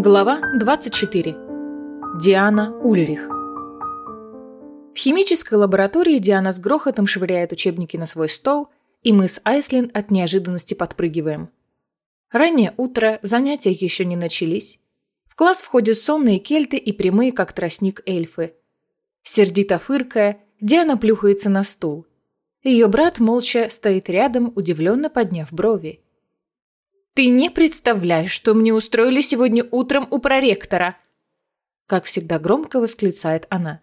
Глава 24. Диана Ульрих. В химической лаборатории Диана с грохотом швыряет учебники на свой стол, и мы с Айслин от неожиданности подпрыгиваем. Раннее утро, занятия еще не начались. В класс входят сонные кельты и прямые, как тростник, эльфы. Сердито фыркая, Диана плюхается на стул. Ее брат молча стоит рядом, удивленно подняв брови. Ты не представляешь, что мне устроили сегодня утром у проректора!» Как всегда громко восклицает она.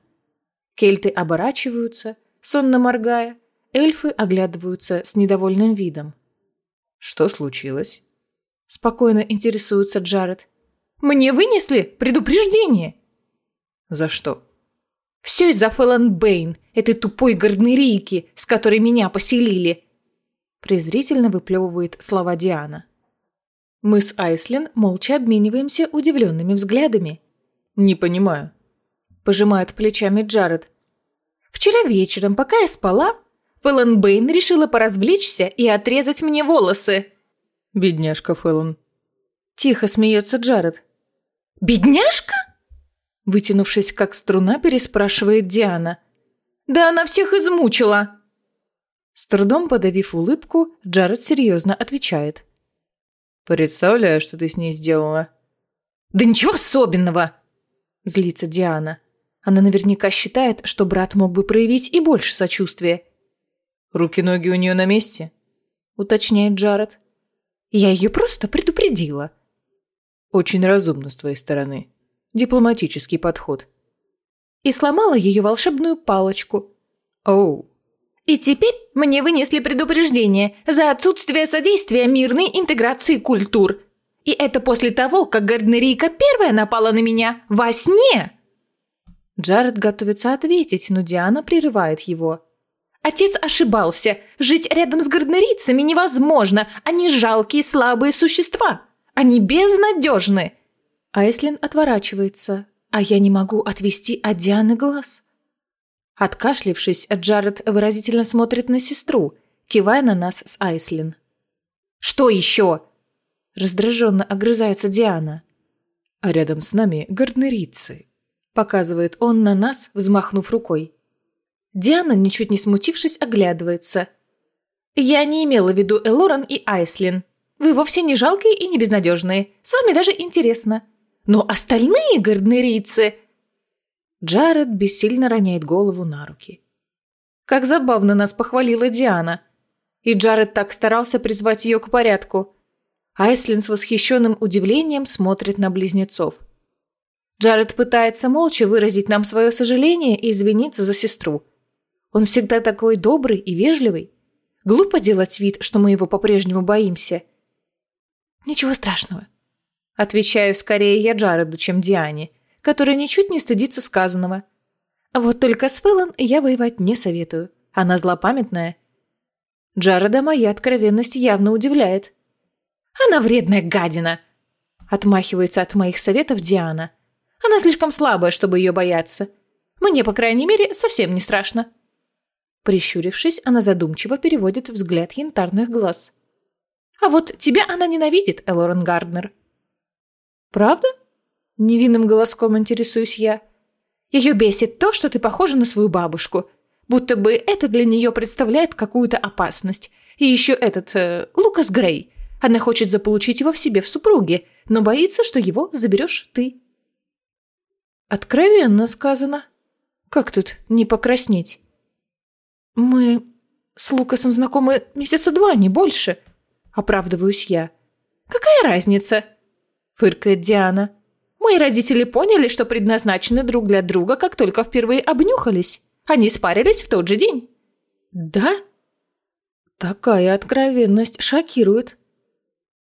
Кельты оборачиваются, сонно моргая, эльфы оглядываются с недовольным видом. «Что случилось?» Спокойно интересуется Джаред. «Мне вынесли предупреждение!» «За что?» «Все из-за Фэллон Бэйн, этой тупой горднерийки, с которой меня поселили!» Презрительно выплевывает слова Диана. Мы с Айслин молча обмениваемся удивленными взглядами. «Не понимаю», – пожимает плечами Джаред. «Вчера вечером, пока я спала, Фэллон Бэйн решила поразвлечься и отрезать мне волосы». «Бедняжка Фэллон». Тихо смеется Джаред. «Бедняжка?» Вытянувшись как струна, переспрашивает Диана. «Да она всех измучила!» С трудом подавив улыбку, Джаред серьезно отвечает. Представляю, что ты с ней сделала. Да ничего особенного, злится Диана. Она наверняка считает, что брат мог бы проявить и больше сочувствия. Руки-ноги у нее на месте, уточняет Джаред. Я ее просто предупредила. Очень разумно с твоей стороны. Дипломатический подход. И сломала ее волшебную палочку. Оу, и теперь мне вынесли предупреждение за отсутствие содействия мирной интеграции культур. И это после того, как Гарднерийка первая напала на меня во сне. Джаред готовится ответить, но Диана прерывает его. Отец ошибался. Жить рядом с гарднерийцами невозможно. Они жалкие слабые существа. Они безнадежны. Айслин отворачивается, а я не могу отвести от Дианы глаз. Откашлившись, Джаред выразительно смотрит на сестру, кивая на нас с Айслин. «Что еще?» Раздраженно огрызается Диана. «А рядом с нами гарднерицы», — показывает он на нас, взмахнув рукой. Диана, ничуть не смутившись, оглядывается. «Я не имела в виду Элоран и Айслин. Вы вовсе не жалкие и не безнадежные. С вами даже интересно. Но остальные гарднерийцы...» Джаред бессильно роняет голову на руки. Как забавно нас похвалила Диана. И Джаред так старался призвать ее к порядку. Айслин с восхищенным удивлением смотрит на близнецов. Джаред пытается молча выразить нам свое сожаление и извиниться за сестру. Он всегда такой добрый и вежливый. Глупо делать вид, что мы его по-прежнему боимся. Ничего страшного. Отвечаю скорее я Джареду, чем Диане – которая ничуть не стыдится сказанного. Вот только с Фэллон я воевать не советую. Она злопамятная. Джареда моя откровенность явно удивляет. «Она вредная гадина!» Отмахивается от моих советов Диана. «Она слишком слабая, чтобы ее бояться. Мне, по крайней мере, совсем не страшно». Прищурившись, она задумчиво переводит взгляд янтарных глаз. «А вот тебя она ненавидит, Элорен Гарднер». «Правда?» Невинным голоском интересуюсь я. Ее бесит то, что ты похожа на свою бабушку. Будто бы это для нее представляет какую-то опасность. И еще этот э, Лукас Грей. Она хочет заполучить его в себе в супруге, но боится, что его заберешь ты. Откровенно сказано. Как тут не покраснеть? Мы с Лукасом знакомы месяца два, не больше. Оправдываюсь я. Какая разница? Фыркает Диана. Мои родители поняли, что предназначены друг для друга, как только впервые обнюхались. Они спарились в тот же день. Да? Такая откровенность шокирует.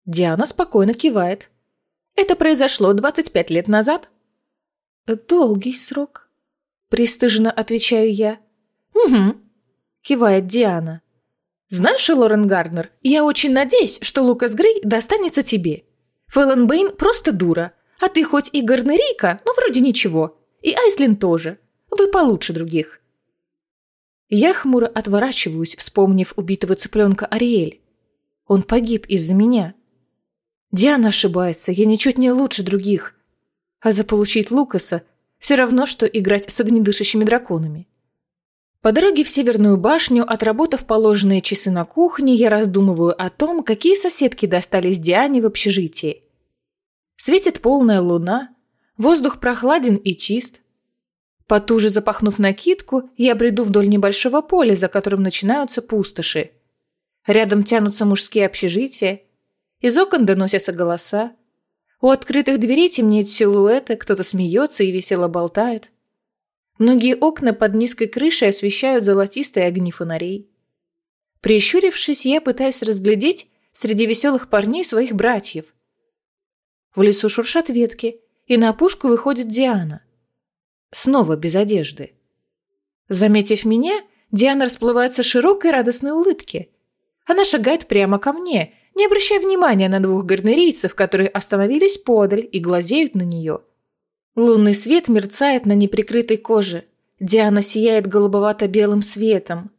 Диана спокойно кивает. Это произошло 25 лет назад. Долгий срок. Пристыженно отвечаю я. Угу. Кивает Диана. Знаешь, Лорен Гарднер, я очень надеюсь, что Лукас Грей достанется тебе. Фэллон Бэйн просто дура, а ты хоть и Гарнерийка, но вроде ничего. И Айслин тоже. Вы получше других. Я хмуро отворачиваюсь, вспомнив убитого цыпленка Ариэль. Он погиб из-за меня. Диана ошибается, я ничуть не лучше других. А заполучить Лукаса все равно, что играть с огнедышащими драконами. По дороге в Северную башню, отработав положенные часы на кухне, я раздумываю о том, какие соседки достались Диане в общежитии. Светит полная луна, воздух прохладен и чист. Потуже запахнув накидку, я бреду вдоль небольшого поля, за которым начинаются пустоши. Рядом тянутся мужские общежития, из окон доносятся голоса. У открытых дверей темнеют силуэты, кто-то смеется и весело болтает. Многие окна под низкой крышей освещают золотистые огни фонарей. Прищурившись, я пытаюсь разглядеть среди веселых парней своих братьев. В лесу шуршат ветки, и на опушку выходит Диана. Снова без одежды. Заметив меня, Диана расплывается широкой радостной улыбке. Она шагает прямо ко мне, не обращая внимания на двух гарнерийцев, которые остановились подаль и глазеют на нее – Лунный свет мерцает на неприкрытой коже. Диана сияет голубовато-белым светом.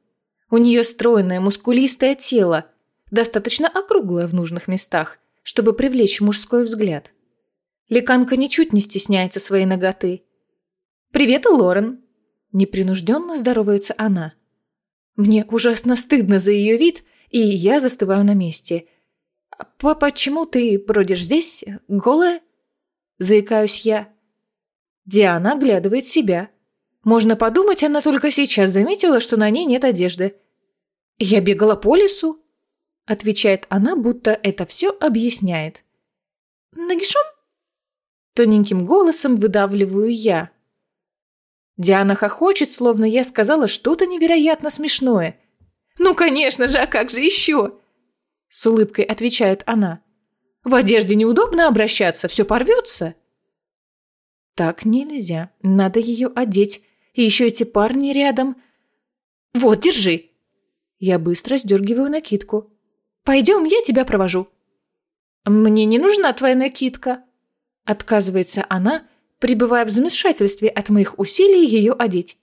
У нее стройное, мускулистое тело, достаточно округлое в нужных местах, чтобы привлечь мужской взгляд. Леканка ничуть не стесняется своей ноготы. «Привет, Лорен!» Непринужденно здоровается она. Мне ужасно стыдно за ее вид, и я застываю на месте. «Почему ты бродишь здесь, голая?» Заикаюсь я. Диана оглядывает себя. Можно подумать, она только сейчас заметила, что на ней нет одежды. «Я бегала по лесу», — отвечает она, будто это все объясняет. «Нагишом?» Тоненьким голосом выдавливаю я. Диана хохочет, словно я сказала что-то невероятно смешное. «Ну, конечно же, а как же еще?» С улыбкой отвечает она. «В одежде неудобно обращаться, все порвется». Так нельзя. Надо ее одеть. И еще эти парни рядом. Вот, держи. Я быстро сдергиваю накидку. Пойдем, я тебя провожу. Мне не нужна твоя накидка. Отказывается она, пребывая в замешательстве от моих усилий ее одеть.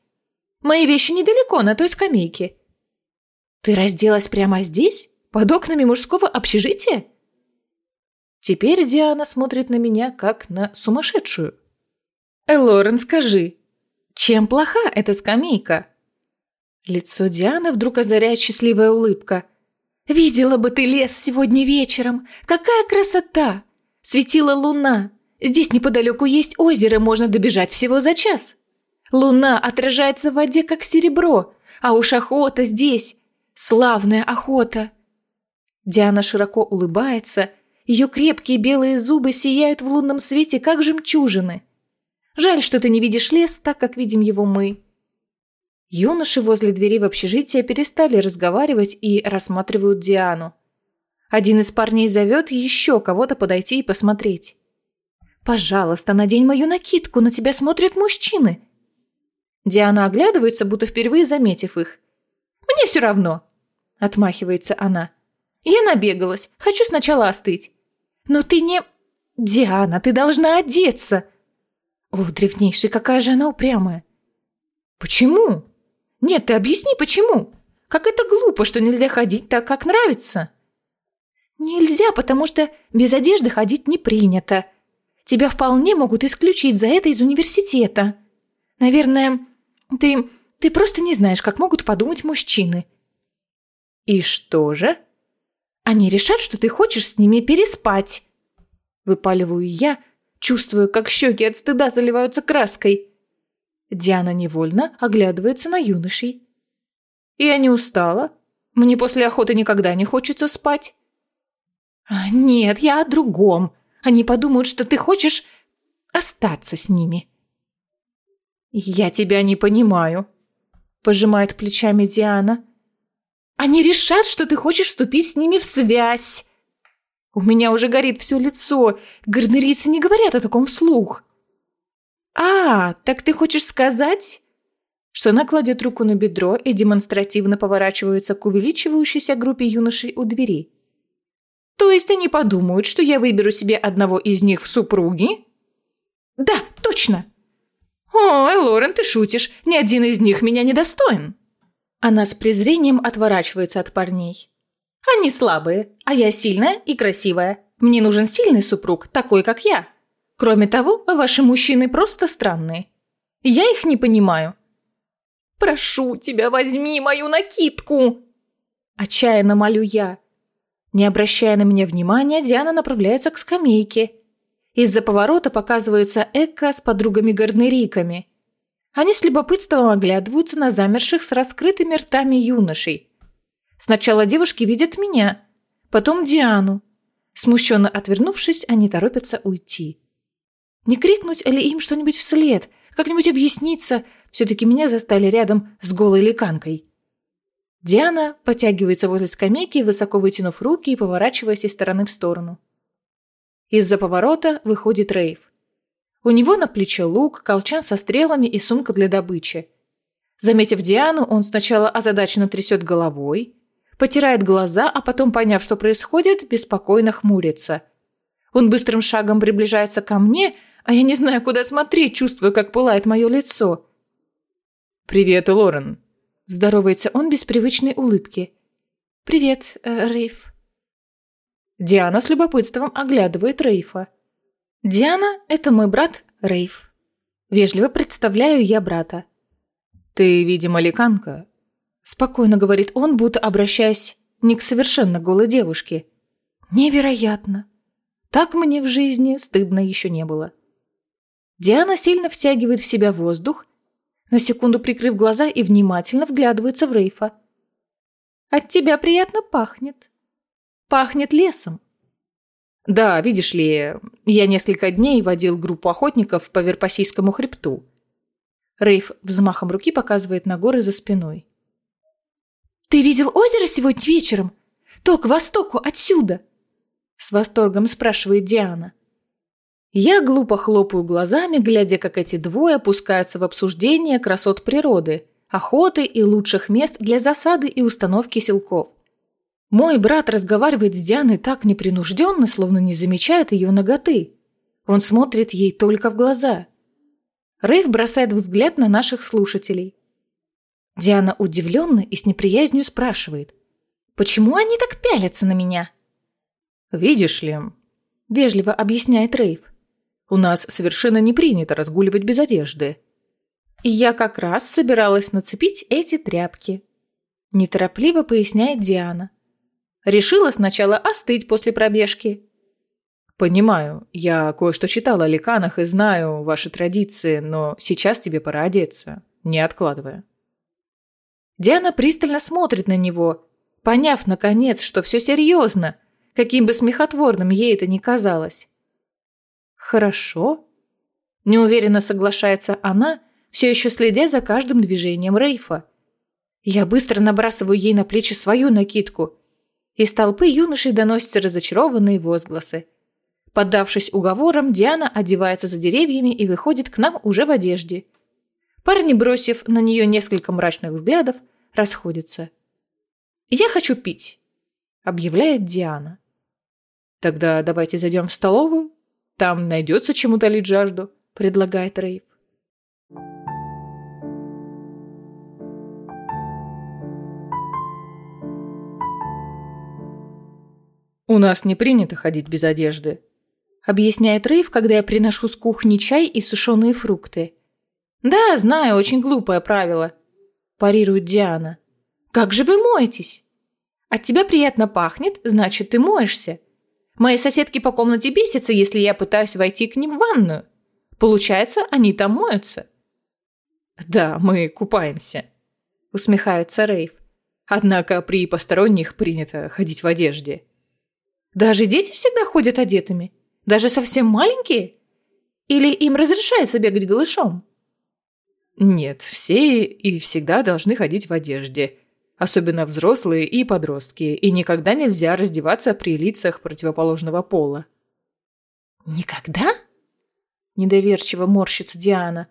Мои вещи недалеко, на той скамейке. Ты разделась прямо здесь? Под окнами мужского общежития? Теперь Диана смотрит на меня, как на сумасшедшую. Элорен, скажи, чем плоха эта скамейка?» Лицо Дианы вдруг озаряет счастливая улыбка. «Видела бы ты лес сегодня вечером! Какая красота! Светила луна! Здесь неподалеку есть озеро, можно добежать всего за час. Луна отражается в воде, как серебро, а уж охота здесь! Славная охота!» Диана широко улыбается, ее крепкие белые зубы сияют в лунном свете, как жемчужины – Жаль, что ты не видишь лес так, как видим его мы». Юноши возле двери в общежитие перестали разговаривать и рассматривают Диану. Один из парней зовет еще кого-то подойти и посмотреть. «Пожалуйста, надень мою накидку, на тебя смотрят мужчины». Диана оглядывается, будто впервые заметив их. «Мне все равно», — отмахивается она. «Я набегалась, хочу сначала остыть». «Но ты не...» «Диана, ты должна одеться!» О, древнейший, какая же она упрямая. Почему? Нет, ты объясни, почему? Как это глупо, что нельзя ходить так, как нравится. Нельзя, потому что без одежды ходить не принято. Тебя вполне могут исключить за это из университета. Наверное, ты... ты просто не знаешь, как могут подумать мужчины. И что же? Они решат, что ты хочешь с ними переспать. Выпаливаю я, Чувствую, как щеки от стыда заливаются краской. Диана невольно оглядывается на юношей. «Я не устала. Мне после охоты никогда не хочется спать». А, «Нет, я о другом. Они подумают, что ты хочешь остаться с ними». «Я тебя не понимаю», – пожимает плечами Диана. «Они решат, что ты хочешь вступить с ними в связь». У меня уже горит все лицо. Гарнерийцы не говорят о таком вслух. «А, так ты хочешь сказать?» Что она кладет руку на бедро и демонстративно поворачивается к увеличивающейся группе юношей у двери. «То есть они подумают, что я выберу себе одного из них в супруги?» «Да, точно!» «Ой, Лорен, ты шутишь. Ни один из них меня не достоин!» Она с презрением отворачивается от парней. Они слабые, а я сильная и красивая. Мне нужен сильный супруг, такой, как я. Кроме того, ваши мужчины просто странные. Я их не понимаю. Прошу тебя, возьми мою накидку!» Отчаянно молю я. Не обращая на меня внимания, Диана направляется к скамейке. Из-за поворота показывается Экка с подругами-гарнериками. Они с любопытством оглядываются на замерших с раскрытыми ртами юношей. Сначала девушки видят меня, потом Диану. Смущенно отвернувшись, они торопятся уйти. Не крикнуть ли им что-нибудь вслед, как-нибудь объясниться, все-таки меня застали рядом с голой ликанкой. Диана потягивается возле скамейки, высоко вытянув руки и поворачиваясь из стороны в сторону. Из-за поворота выходит Рейв. У него на плече лук, колчан со стрелами и сумка для добычи. Заметив Диану, он сначала озадаченно трясет головой, потирает глаза, а потом, поняв, что происходит, беспокойно хмурится. Он быстрым шагом приближается ко мне, а я не знаю, куда смотреть, чувствуя, как пылает мое лицо. «Привет, Лорен», – здоровается он без привычной улыбки. «Привет, э, Рейф». Диана с любопытством оглядывает Рейфа. «Диана – это мой брат Рейф. Вежливо представляю я брата». «Ты, видимо, ликанка», – спокойно говорит он, будто обращаясь не к совершенно голой девушке. «Невероятно! Так мне в жизни стыдно еще не было». Диана сильно втягивает в себя воздух, на секунду прикрыв глаза и внимательно вглядывается в Рейфа. «От тебя приятно пахнет. Пахнет лесом». «Да, видишь ли, я несколько дней водил группу охотников по Верпасийскому хребту». Рейф взмахом руки показывает на горы за спиной. «Ты видел озеро сегодня вечером? То к востоку, отсюда!» С восторгом спрашивает Диана. Я глупо хлопаю глазами, глядя, как эти двое опускаются в обсуждение красот природы, охоты и лучших мест для засады и установки селков. Мой брат разговаривает с Дианой так непринужденно, словно не замечает ее ноготы. Он смотрит ей только в глаза. Рейв бросает взгляд на наших слушателей. Диана удивленно и с неприязнью спрашивает. «Почему они так пялятся на меня?» «Видишь ли», – вежливо объясняет Рейв. У нас совершенно не принято разгуливать без одежды. Я как раз собиралась нацепить эти тряпки. Неторопливо поясняет Диана. Решила сначала остыть после пробежки. Понимаю, я кое-что читала о ликанах и знаю ваши традиции, но сейчас тебе пора одеться, не откладывая. Диана пристально смотрит на него, поняв, наконец, что все серьезно, каким бы смехотворным ей это ни казалось. «Хорошо». Неуверенно соглашается она, все еще следя за каждым движением Рейфа. Я быстро набрасываю ей на плечи свою накидку. Из толпы юношей доносятся разочарованные возгласы. Поддавшись уговорам, Диана одевается за деревьями и выходит к нам уже в одежде. Парни, бросив на нее несколько мрачных взглядов, расходятся. «Я хочу пить», — объявляет Диана. «Тогда давайте зайдем в столовую там найдется чему утолить жажду», — предлагает Рейв. «У нас не принято ходить без одежды», — объясняет Рейв, когда я приношу с кухни чай и сушеные фрукты. «Да, знаю, очень глупое правило», – парирует Диана. «Как же вы моетесь? От тебя приятно пахнет, значит, ты моешься. Мои соседки по комнате бесятся, если я пытаюсь войти к ним в ванную. Получается, они там моются. «Да, мы купаемся», — усмехается Рейв. «Однако при посторонних принято ходить в одежде». «Даже дети всегда ходят одетыми? Даже совсем маленькие? Или им разрешается бегать голышом?» «Нет, все и всегда должны ходить в одежде», особенно взрослые и подростки, и никогда нельзя раздеваться при лицах противоположного пола. «Никогда?» – недоверчиво морщится Диана.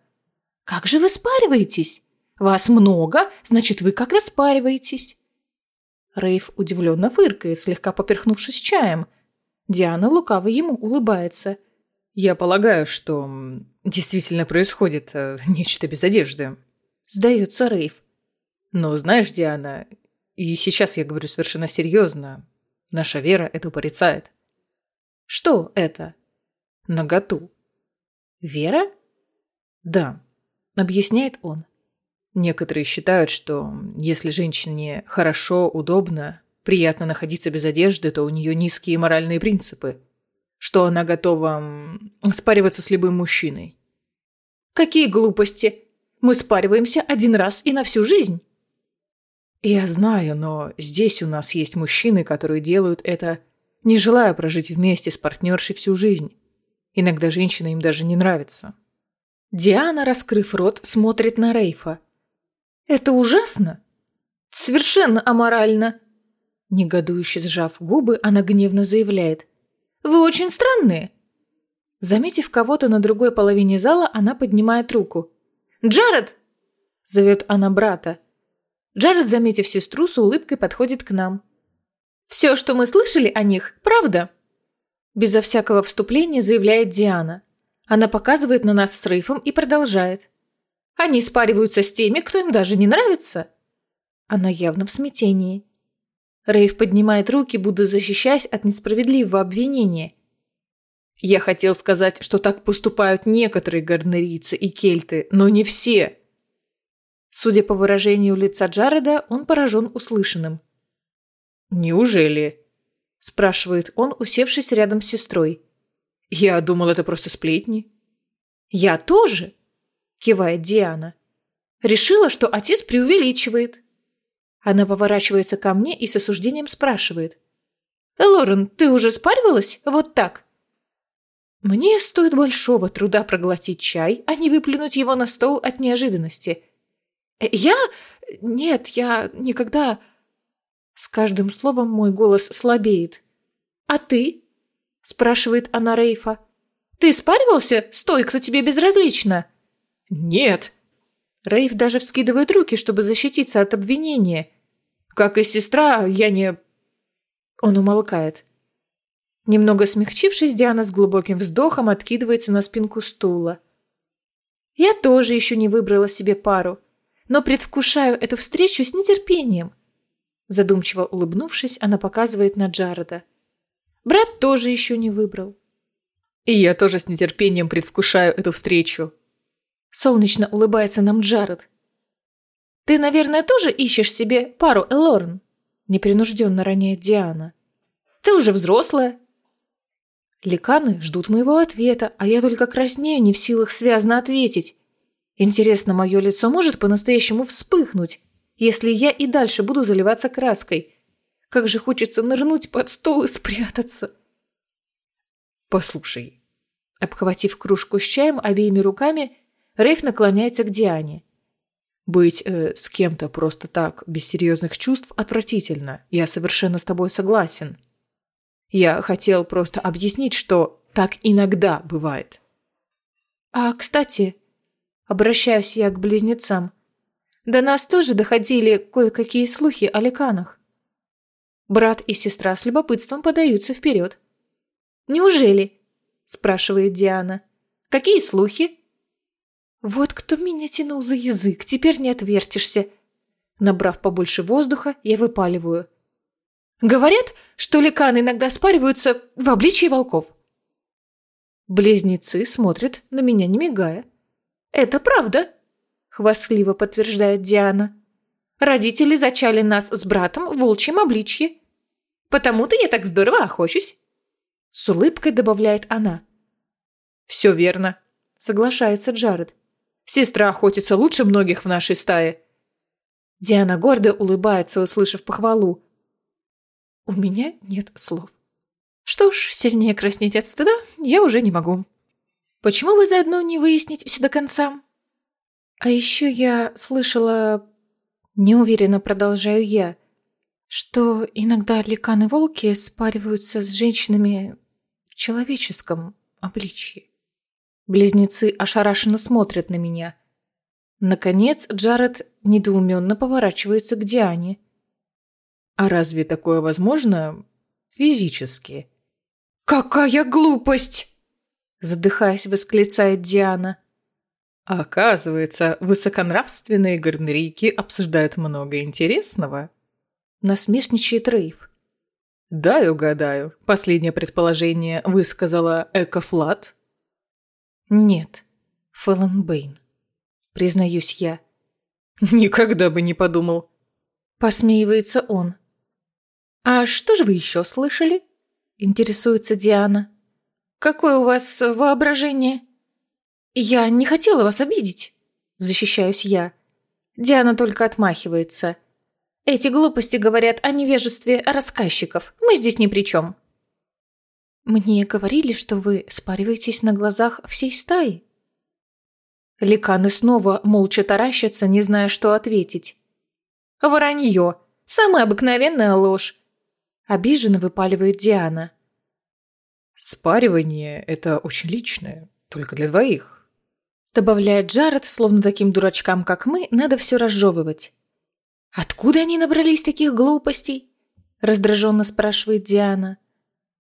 «Как же вы спариваетесь? Вас много, значит, вы как распариваетесь?» Рейв удивленно фыркает, слегка поперхнувшись чаем. Диана лукаво ему улыбается. «Я полагаю, что действительно происходит э, нечто без одежды», – сдается Рейв. Но знаешь, Диана, и сейчас я говорю совершенно серьезно, наша вера это порицает. Что это? Наготу. Вера? Да, объясняет он. Некоторые считают, что если женщине хорошо, удобно, приятно находиться без одежды, то у нее низкие моральные принципы, что она готова спариваться с любым мужчиной. Какие глупости! Мы спариваемся один раз и на всю жизнь. Я знаю, но здесь у нас есть мужчины, которые делают это, не желая прожить вместе с партнершей всю жизнь. Иногда женщина им даже не нравится. Диана, раскрыв рот, смотрит на Рейфа. «Это ужасно! Совершенно аморально!» Негодующе сжав губы, она гневно заявляет. «Вы очень странные!» Заметив кого-то на другой половине зала, она поднимает руку. «Джаред!» – зовет она брата. Джаред, заметив сестру, с улыбкой подходит к нам. «Все, что мы слышали о них, правда?» Безо всякого вступления заявляет Диана. Она показывает на нас с Рейфом и продолжает. «Они спариваются с теми, кто им даже не нравится». Она явно в смятении. Рейв поднимает руки, будто защищаясь от несправедливого обвинения. Я хотел сказать, что так поступают некоторые гарнерийцы и кельты, но не все. Судя по выражению лица Джареда, он поражен услышанным. «Неужели?» – спрашивает он, усевшись рядом с сестрой. «Я думал, это просто сплетни». «Я тоже?» – кивает Диана. «Решила, что отец преувеличивает». Она поворачивается ко мне и с осуждением спрашивает. «Лорен, ты уже спаривалась? Вот так?» Мне стоит большого труда проглотить чай, а не выплюнуть его на стол от неожиданности. «Я? Нет, я никогда...» С каждым словом мой голос слабеет. «А ты?» – спрашивает она Рейфа. «Ты спаривался с той, кто тебе безразлична?» «Нет!» Рейф даже вскидывает руки, чтобы защититься от обвинения. Как и сестра, я не...» Он умолкает. Немного смягчившись, Диана с глубоким вздохом откидывается на спинку стула. «Я тоже еще не выбрала себе пару, но предвкушаю эту встречу с нетерпением». Задумчиво улыбнувшись, она показывает на Джареда. «Брат тоже еще не выбрал». «И я тоже с нетерпением предвкушаю эту встречу». Солнечно улыбается нам Джаред. «Ты, наверное, тоже ищешь себе пару, Элорн?» Непринужденно роняет Диана. «Ты уже взрослая». Ликаны ждут моего ответа, а я только краснею, не в силах связно ответить. Интересно, мое лицо может по-настоящему вспыхнуть, если я и дальше буду заливаться краской. Как же хочется нырнуть под стол и спрятаться. «Послушай». Обхватив кружку с чаем обеими руками, Рейф наклоняется к Диане. Быть э, с кем-то просто так, без серьезных чувств, отвратительно. Я совершенно с тобой согласен. Я хотел просто объяснить, что так иногда бывает. А, кстати, обращаюсь я к близнецам. До нас тоже доходили кое-какие слухи о леканах. Брат и сестра с любопытством подаются вперед. «Неужели?» – спрашивает Диана. «Какие слухи?» Вот кто меня тянул за язык, теперь не отвертишься. Набрав побольше воздуха, я выпаливаю. Говорят, что ликаны иногда спариваются в обличии волков. Близнецы смотрят на меня, не мигая. «Это правда», — хвастливо подтверждает Диана. «Родители зачали нас с братом в волчьем обличье. Потому-то я так здорово охочусь», — с улыбкой добавляет она. «Все верно», — соглашается Джаред. Сестра охотится лучше многих в нашей стае». Диана гордо улыбается, услышав похвалу. У меня нет слов. Что ж, сильнее краснеть от стыда я уже не могу. Почему вы заодно не выяснить все до конца? А еще я слышала, неуверенно продолжаю я, что иногда ликаны-волки спариваются с женщинами в человеческом обличье. Близнецы ошарашенно смотрят на меня. Наконец Джаред недоуменно поворачивается к Диане. «А разве такое возможно физически?» «Какая глупость!» Задыхаясь, восклицает Диана. «Оказывается, высоконравственные гарнерийки обсуждают много интересного». Насмешничает Рейв. «Дай угадаю. Последнее предположение высказала Экофлат?» Нет, Фэллон Бэйн. Признаюсь я. Никогда бы не подумал. Посмеивается он. А что же вы еще слышали? Интересуется Диана. Какое у вас воображение? Я не хотела вас обидеть. Защищаюсь я. Диана только отмахивается. Эти глупости говорят о невежестве рассказчиков. Мы здесь ни при чем. Мне говорили, что вы спариваетесь на глазах всей стаи. Ликаны снова молча таращатся, не зная, что ответить. Воронье. Самая обыкновенная ложь. Обиженно выпаливает Диана. Спаривание – это очень личное, только для двоих. Добавляет Джаред, словно таким дурачкам, как мы, надо все разжевывать. «Откуда они набрались таких глупостей?» – раздраженно спрашивает Диана.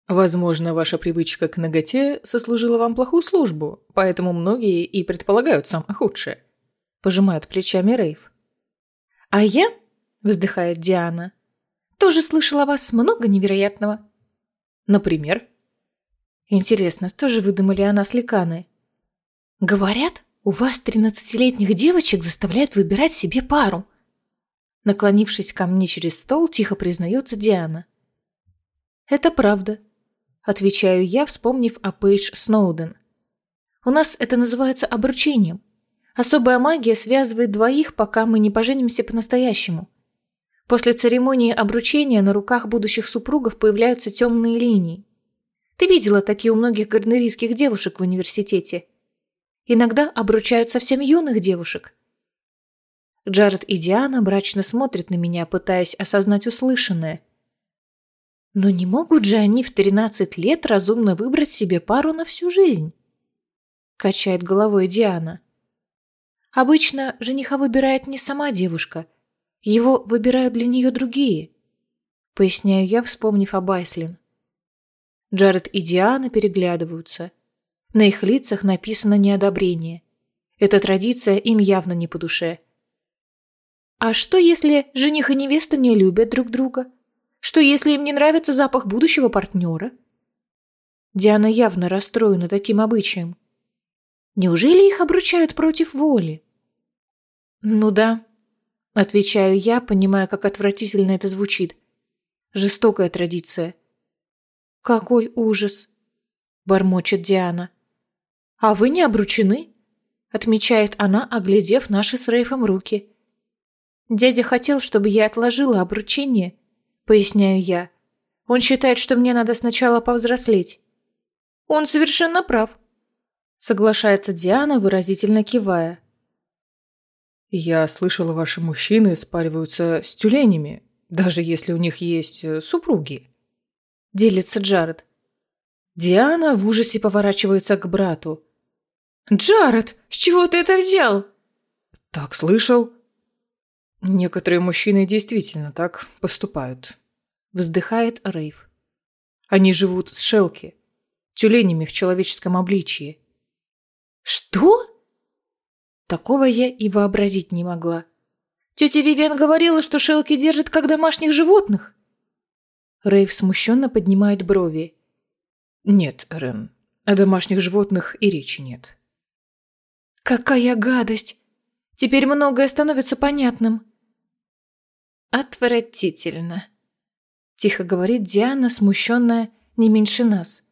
Возможно, ваша привычка к ноготе сослужила вам плохую службу, поэтому многие и предполагают самое худшее. Пожимает плечами Рейв. А я, вздыхает Диана, тоже слышала о вас много невероятного. Например? Интересно, что же выдумали о нас ликаны? Говорят, у вас тринадцатилетних девочек заставляют выбирать себе пару. Наклонившись ко мне через стол, тихо признается Диана. Это правда. Отвечаю я, вспомнив о Пейдж Сноуден. У нас это называется обручением. Особая магия связывает двоих, пока мы не поженимся по-настоящему. После церемонии обручения на руках будущих супругов появляются темные линии. Ты видела такие у многих гарднерийских девушек в университете. Иногда обручают совсем юных девушек. Джаред и Диана брачно смотрят на меня, пытаясь осознать услышанное – но не могут же они в 13 лет разумно выбрать себе пару на всю жизнь? Качает головой Диана. Обычно жениха выбирает не сама девушка. Его выбирают для нее другие. Поясняю я, вспомнив об Айслин. Джаред и Диана переглядываются. На их лицах написано неодобрение. Эта традиция им явно не по душе. А что, если жених и невеста не любят друг друга? Что, если им не нравится запах будущего партнера? Диана явно расстроена таким обычаем. Неужели их обручают против воли? Ну да, отвечаю я, понимая, как отвратительно это звучит. Жестокая традиция. Какой ужас, бормочет Диана. А вы не обручены? отмечает она, оглядев наши с Рейфом руки. Дядя хотел, чтобы я отложила обручение поясняю я. Он считает, что мне надо сначала повзрослеть. Он совершенно прав. Соглашается Диана, выразительно кивая. Я слышала, ваши мужчины спариваются с тюленями, даже если у них есть э, супруги. Делится Джаред. Диана в ужасе поворачивается к брату. «Джаред, с чего ты это взял?» «Так слышал», Некоторые мужчины действительно так поступают. Вздыхает Рейв. Они живут с Шелки, тюленями в человеческом обличии. Что? Такого я и вообразить не могла. Тетя Вивиан говорила, что Шелки держит как домашних животных. Рейв смущенно поднимает брови. Нет, Рен, о домашних животных и речи нет. Какая гадость! Теперь многое становится понятным. «Отвратительно», – тихо говорит Диана, смущенная не меньше нас.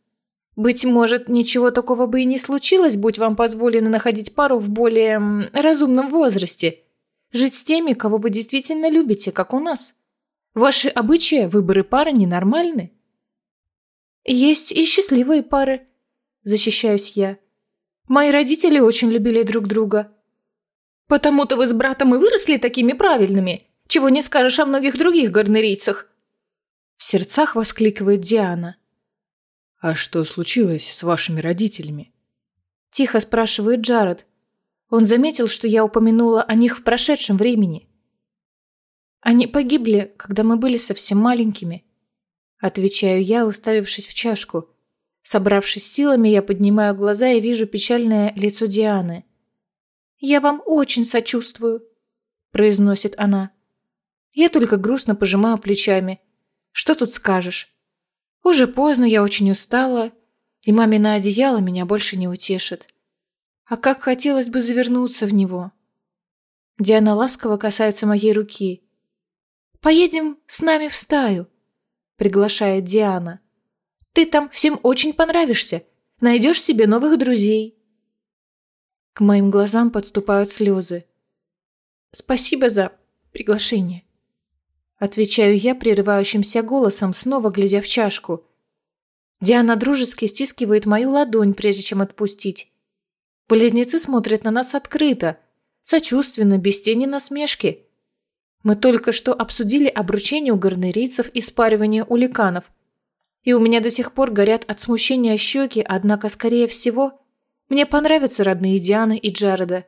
«Быть может, ничего такого бы и не случилось, будь вам позволено находить пару в более разумном возрасте. Жить с теми, кого вы действительно любите, как у нас. Ваши обычаи, выборы пары ненормальны». «Есть и счастливые пары», – защищаюсь я. «Мои родители очень любили друг друга». «Потому-то вы с братом и выросли такими правильными», чего не скажешь о многих других гарнерийцах!» В сердцах воскликивает Диана. «А что случилось с вашими родителями?» Тихо спрашивает Джаред. Он заметил, что я упомянула о них в прошедшем времени. «Они погибли, когда мы были совсем маленькими», отвечаю я, уставившись в чашку. Собравшись силами, я поднимаю глаза и вижу печальное лицо Дианы. «Я вам очень сочувствую», произносит она. Я только грустно пожимаю плечами. Что тут скажешь? Уже поздно, я очень устала, и мамино одеяло меня больше не утешит. А как хотелось бы завернуться в него. Диана ласково касается моей руки. «Поедем с нами в стаю», — приглашает Диана. «Ты там всем очень понравишься. Найдешь себе новых друзей». К моим глазам подступают слезы. «Спасибо за приглашение». Отвечаю я прерывающимся голосом, снова глядя в чашку. Диана дружески стискивает мою ладонь, прежде чем отпустить. Близнецы смотрят на нас открыто, сочувственно, без тени насмешки. Мы только что обсудили обручение у гарнерийцев и спаривание у ликанов. И у меня до сих пор горят от смущения щеки, однако, скорее всего, мне понравятся родные Дианы и Джареда.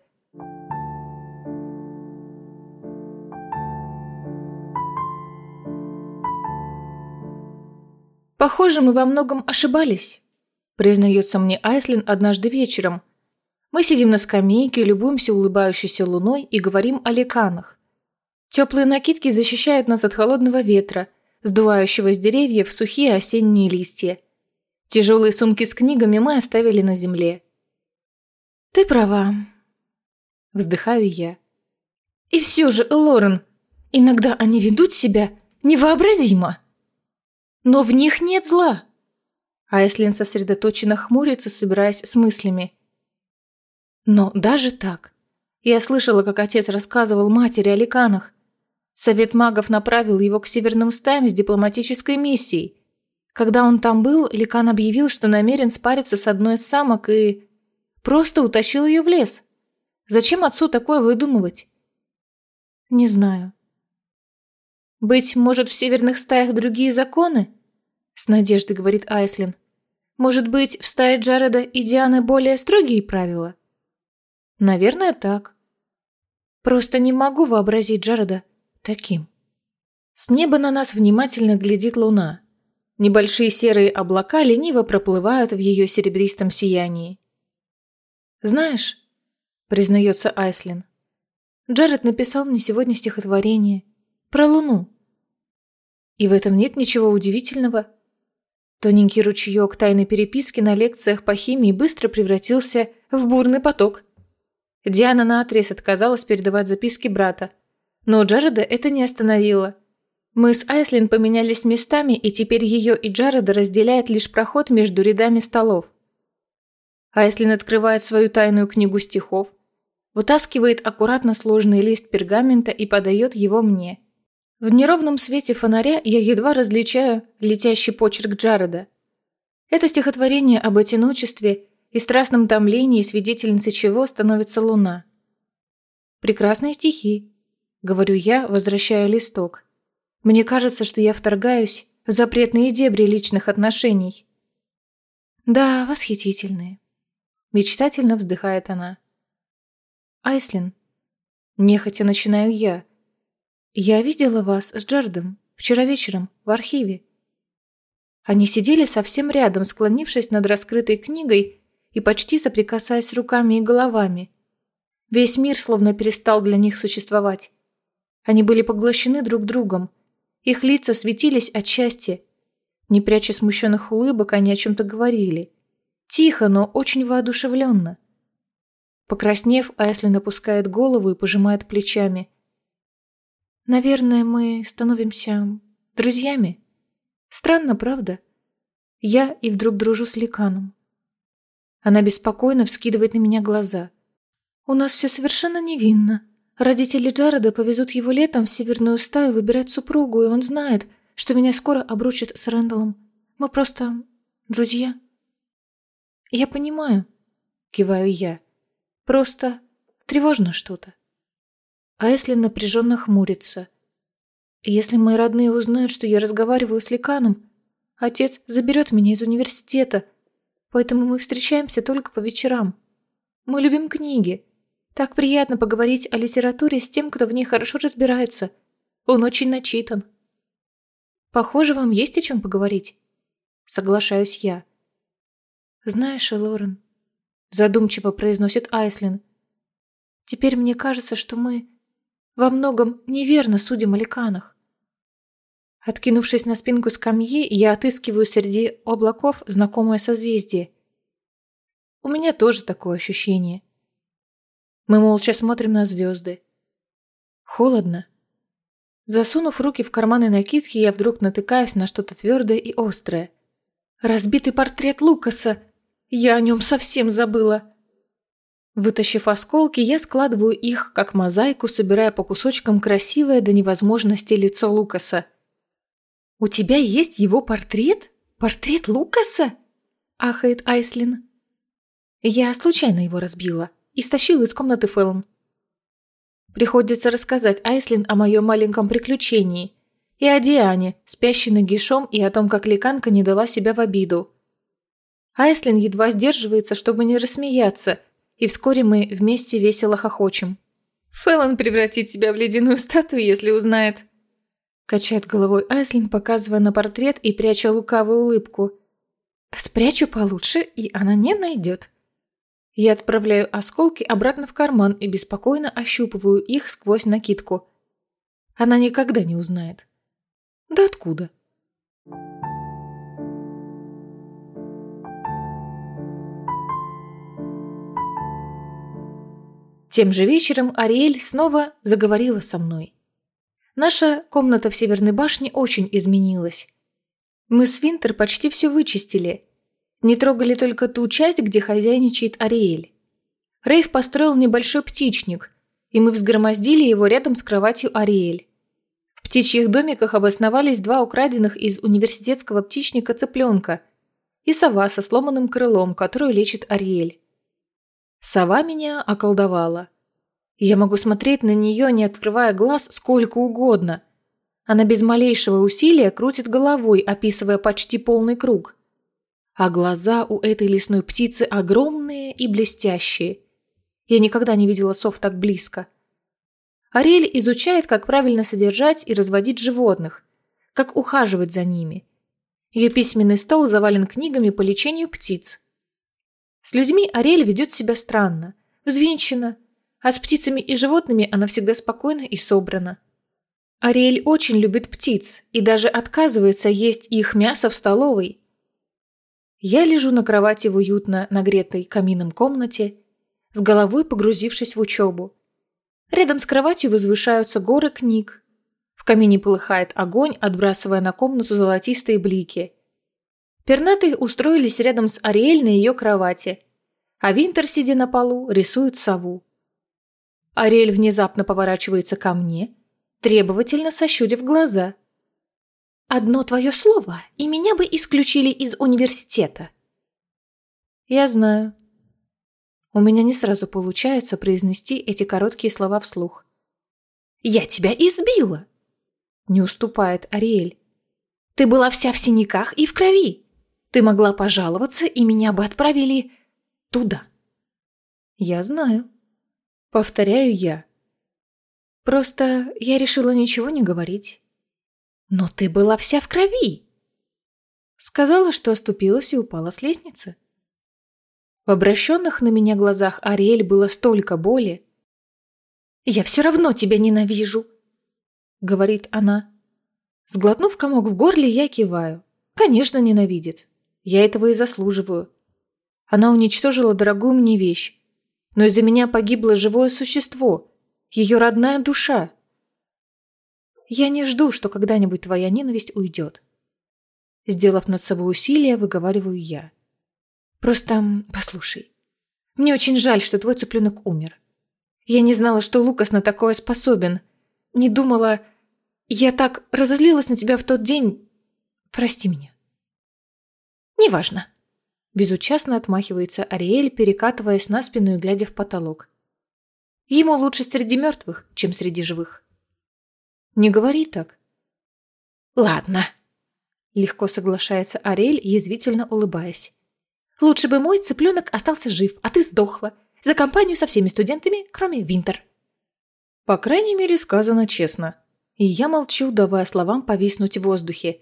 «Похоже, мы во многом ошибались», – признается мне Айслин однажды вечером. Мы сидим на скамейке, любуемся улыбающейся луной и говорим о леканах. Теплые накидки защищают нас от холодного ветра, сдувающего с деревьев сухие осенние листья. Тяжелые сумки с книгами мы оставили на земле. «Ты права», – вздыхаю я. «И все же, Лорен, иногда они ведут себя невообразимо». Но в них нет зла. Айслин сосредоточенно хмурится, собираясь с мыслями. Но даже так. Я слышала, как отец рассказывал матери о ликанах. Совет магов направил его к северным стаям с дипломатической миссией. Когда он там был, Ликан объявил, что намерен спариться с одной из самок и... просто утащил ее в лес. Зачем отцу такое выдумывать? Не знаю. «Быть может, в северных стаях другие законы?» С надеждой говорит Айслин. «Может быть, в стае Джареда и Дианы более строгие правила?» «Наверное, так. Просто не могу вообразить Джареда таким». С неба на нас внимательно глядит луна. Небольшие серые облака лениво проплывают в ее серебристом сиянии. «Знаешь», — признается Айслин, — «Джаред написал мне сегодня стихотворение про луну. И в этом нет ничего удивительного. Тоненький ручеек тайной переписки на лекциях по химии быстро превратился в бурный поток. Диана наотрез отказалась передавать записки брата. Но Джареда это не остановило. Мы с Айслин поменялись местами, и теперь ее и Джареда разделяет лишь проход между рядами столов. Айслин открывает свою тайную книгу стихов, вытаскивает аккуратно сложный лист пергамента и подает его мне – в неровном свете фонаря я едва различаю летящий почерк Джареда. Это стихотворение об одиночестве и страстном томлении, свидетельницей чего становится луна. «Прекрасные стихи», — говорю я, возвращая листок. Мне кажется, что я вторгаюсь в запретные дебри личных отношений. «Да, восхитительные», — мечтательно вздыхает она. «Айслин», — нехотя начинаю я, — «Я видела вас с Джардом вчера вечером в архиве». Они сидели совсем рядом, склонившись над раскрытой книгой и почти соприкасаясь руками и головами. Весь мир словно перестал для них существовать. Они были поглощены друг другом. Их лица светились от счастья. Не пряча смущенных улыбок, они о чем-то говорили. Тихо, но очень воодушевленно. Покраснев, Айслин опускает голову и пожимает плечами – Наверное, мы становимся друзьями. Странно, правда? Я и вдруг дружу с Ликаном. Она беспокойно вскидывает на меня глаза. У нас все совершенно невинно. Родители Джареда повезут его летом в северную стаю выбирать супругу, и он знает, что меня скоро обручат с Рэндаллом. Мы просто друзья. Я понимаю, киваю я. Просто тревожно что-то. А если напряженно хмурится? Если мои родные узнают, что я разговариваю с Ликаном, отец заберет меня из университета, поэтому мы встречаемся только по вечерам. Мы любим книги. Так приятно поговорить о литературе с тем, кто в ней хорошо разбирается. Он очень начитан. Похоже, вам есть о чем поговорить. Соглашаюсь я. Знаешь, Лорен, задумчиво произносит Айслин, теперь мне кажется, что мы во многом неверно судим о ликанах. Откинувшись на спинку скамьи, я отыскиваю среди облаков знакомое созвездие. У меня тоже такое ощущение. Мы молча смотрим на звезды. Холодно. Засунув руки в карманы накидки, я вдруг натыкаюсь на что-то твердое и острое. Разбитый портрет Лукаса. Я о нем совсем забыла. Вытащив осколки, я складываю их, как мозаику, собирая по кусочкам красивое до невозможности лицо Лукаса. «У тебя есть его портрет? Портрет Лукаса?» – ахает Айслин. Я случайно его разбила и стащила из комнаты Фэллон. Приходится рассказать Айслин о моем маленьком приключении и о Диане, спящей нагишом, и о том, как Ликанка не дала себя в обиду. Айслин едва сдерживается, чтобы не рассмеяться – и вскоре мы вместе весело хохочем. «Фэллон превратит тебя в ледяную статую, если узнает», Качает головой Айслин, показывая на портрет и пряча лукавую улыбку. «Спрячу получше, и она не найдет». Я отправляю осколки обратно в карман и беспокойно ощупываю их сквозь накидку. Она никогда не узнает. Да откуда? Тем же вечером Ариэль снова заговорила со мной. Наша комната в Северной башне очень изменилась. Мы с Винтер почти все вычистили. Не трогали только ту часть, где хозяйничает Ариэль. Рейв построил небольшой птичник, и мы взгромоздили его рядом с кроватью Ариэль. В птичьих домиках обосновались два украденных из университетского птичника цыпленка и сова со сломанным крылом, которую лечит Ариэль. Сова меня околдовала. Я могу смотреть на нее, не открывая глаз, сколько угодно. Она без малейшего усилия крутит головой, описывая почти полный круг. А глаза у этой лесной птицы огромные и блестящие. Я никогда не видела сов так близко. Ариэль изучает, как правильно содержать и разводить животных, как ухаживать за ними. Ее письменный стол завален книгами по лечению птиц. С людьми Ариэль ведет себя странно, взвинченно, а с птицами и животными она всегда спокойна и собрана. Ариэль очень любит птиц и даже отказывается есть их мясо в столовой. Я лежу на кровати в уютно нагретой камином комнате, с головой погрузившись в учебу. Рядом с кроватью возвышаются горы книг. В камине полыхает огонь, отбрасывая на комнату золотистые блики – Пернатые устроились рядом с Ариэль на ее кровати, а Винтер, сидя на полу, рисует сову. Ариэль внезапно поворачивается ко мне, требовательно сощурив глаза. «Одно твое слово, и меня бы исключили из университета». «Я знаю». У меня не сразу получается произнести эти короткие слова вслух. «Я тебя избила!» Не уступает Ариэль. «Ты была вся в синяках и в крови!» Ты могла пожаловаться, и меня бы отправили туда. Я знаю. Повторяю я. Просто я решила ничего не говорить. Но ты была вся в крови. Сказала, что оступилась и упала с лестницы. В обращенных на меня глазах Ариэль было столько боли. «Я все равно тебя ненавижу», — говорит она. Сглотнув комок в горле, я киваю. Конечно, ненавидит. Я этого и заслуживаю. Она уничтожила дорогую мне вещь. Но из-за меня погибло живое существо, ее родная душа. Я не жду, что когда-нибудь твоя ненависть уйдет. Сделав над собой усилие, выговариваю я. Просто послушай. Мне очень жаль, что твой цыпленок умер. Я не знала, что Лукас на такое способен. Не думала... Я так разозлилась на тебя в тот день. Прости меня. «Неважно». Безучастно отмахивается Ариэль, перекатываясь на спину и глядя в потолок. Ему лучше среди мертвых, чем среди живых. Не говори так. Ладно. Легко соглашается Ариэль, язвительно улыбаясь. Лучше бы мой цыпленок остался жив, а ты сдохла. За компанию со всеми студентами, кроме Винтер. По крайней мере, сказано честно. И я молчу, давая словам повиснуть в воздухе,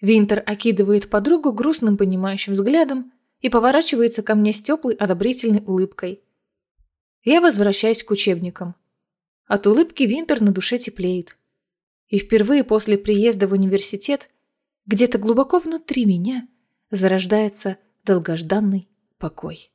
Винтер окидывает подругу грустным понимающим взглядом и поворачивается ко мне с теплой одобрительной улыбкой. Я возвращаюсь к учебникам. От улыбки Винтер на душе теплеет. И впервые после приезда в университет где-то глубоко внутри меня зарождается долгожданный покой.